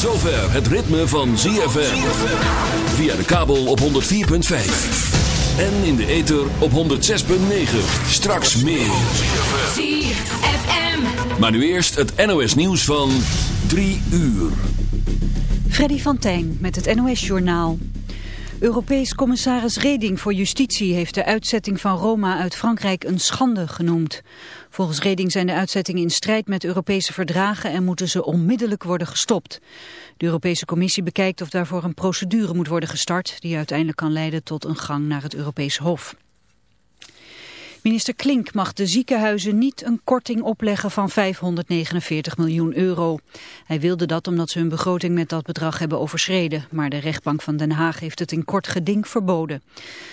het ritme van ZFM. Via de kabel op 104.5. En in de ether op 106.9. Straks meer. ZFM. Maar nu eerst het NOS nieuws van 3 uur. Freddy van Tijn met het NOS-journaal. Europees commissaris Reding voor Justitie heeft de uitzetting van Roma uit Frankrijk een schande genoemd. Volgens Reding zijn de uitzettingen in strijd met Europese verdragen en moeten ze onmiddellijk worden gestopt. De Europese Commissie bekijkt of daarvoor een procedure moet worden gestart die uiteindelijk kan leiden tot een gang naar het Europees Hof. Minister Klink mag de ziekenhuizen niet een korting opleggen van 549 miljoen euro. Hij wilde dat omdat ze hun begroting met dat bedrag hebben overschreden. Maar de rechtbank van Den Haag heeft het in kort geding verboden.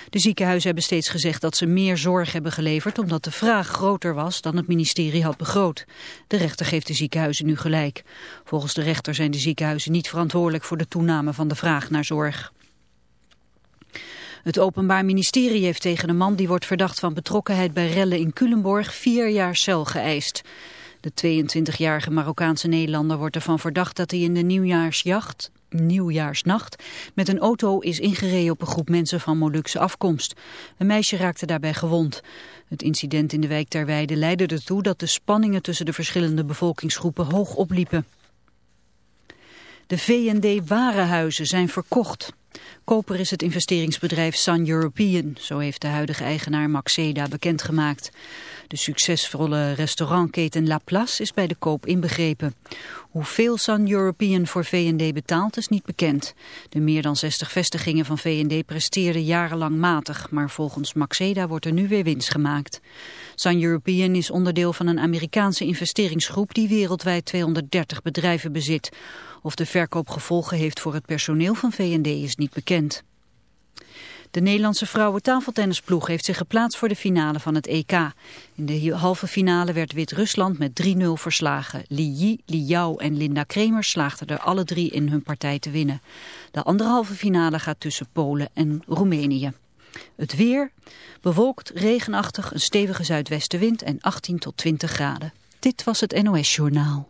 De ziekenhuizen hebben steeds gezegd dat ze meer zorg hebben geleverd... omdat de vraag groter was dan het ministerie had begroot. De rechter geeft de ziekenhuizen nu gelijk. Volgens de rechter zijn de ziekenhuizen niet verantwoordelijk... voor de toename van de vraag naar zorg. Het Openbaar Ministerie heeft tegen een man die wordt verdacht van betrokkenheid bij rellen in Culemborg vier jaar cel geëist. De 22-jarige Marokkaanse Nederlander wordt ervan verdacht dat hij in de nieuwjaarsjacht, nieuwjaarsnacht met een auto is ingereden op een groep mensen van Molukse afkomst. Een meisje raakte daarbij gewond. Het incident in de wijk Terweide leidde ertoe dat de spanningen tussen de verschillende bevolkingsgroepen hoog opliepen. De V&D Warenhuizen zijn verkocht. Koper is het investeringsbedrijf Sun European, zo heeft de huidige eigenaar Maxeda bekendgemaakt. De succesvolle restaurantketen La Place is bij de koop inbegrepen. Hoeveel Sun European voor V&D betaalt is niet bekend. De meer dan 60 vestigingen van V&D presteerden jarenlang matig, maar volgens Maxeda wordt er nu weer winst gemaakt. Sun European is onderdeel van een Amerikaanse investeringsgroep die wereldwijd 230 bedrijven bezit. Of de verkoop gevolgen heeft voor het personeel van V&D is niet bekend. De Nederlandse vrouwen tafeltennisploeg heeft zich geplaatst voor de finale van het EK. In de halve finale werd Wit-Rusland met 3-0 verslagen. Li Yi, en Linda Kremer slaagden er alle drie in hun partij te winnen. De andere halve finale gaat tussen Polen en Roemenië. Het weer, bewolkt, regenachtig, een stevige zuidwestenwind en 18 tot 20 graden. Dit was het NOS Journaal.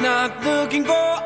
not looking for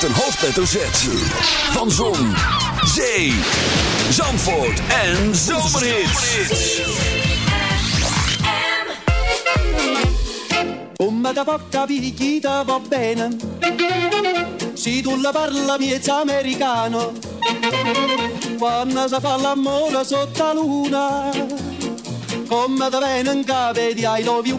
met een hoofdletter Z. Van Zon, Zee, Zandvoort en Zomerhits. Come da porta picchita va bene Si tu la parla miezza americano Quando si fa l'amore sotto luna Comma da bene in capo di I love you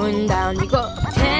문 닫는 곳에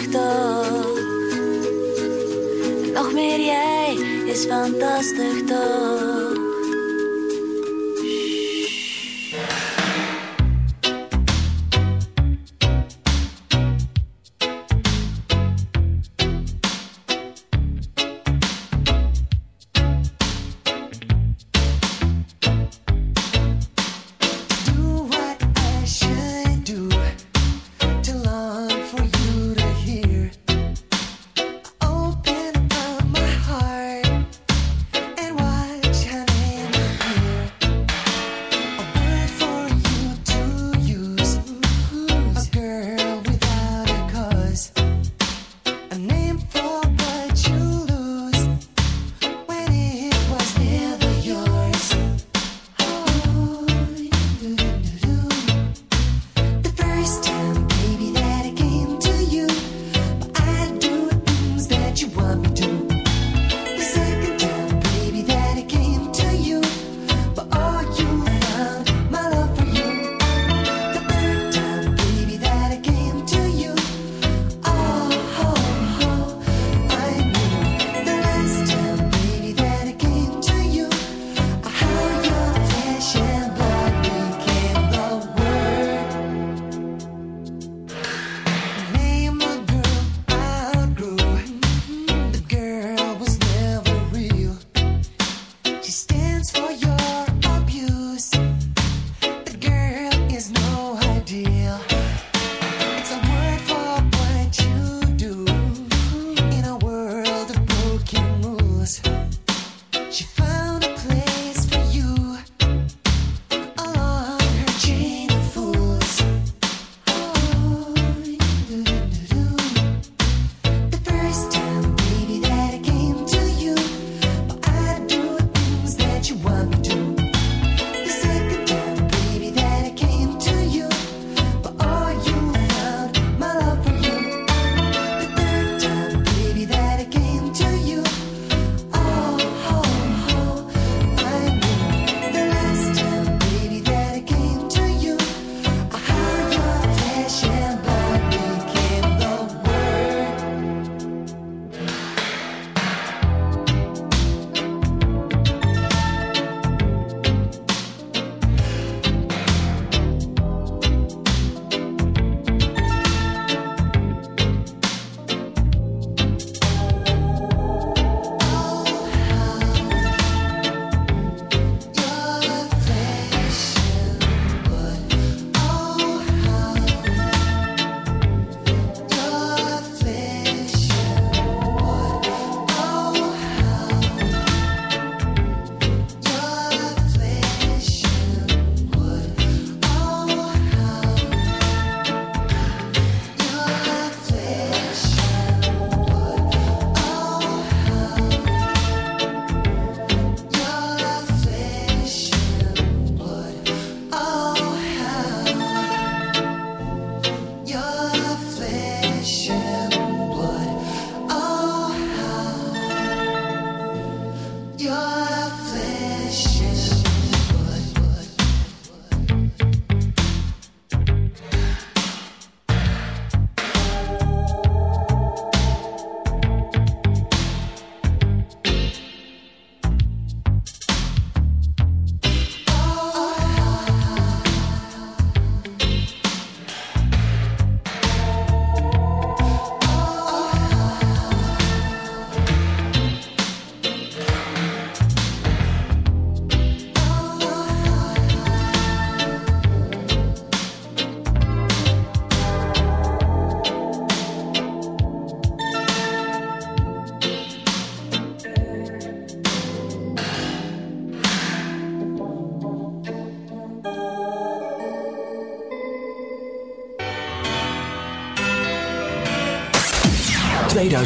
Ես ֆանտաստիկ դու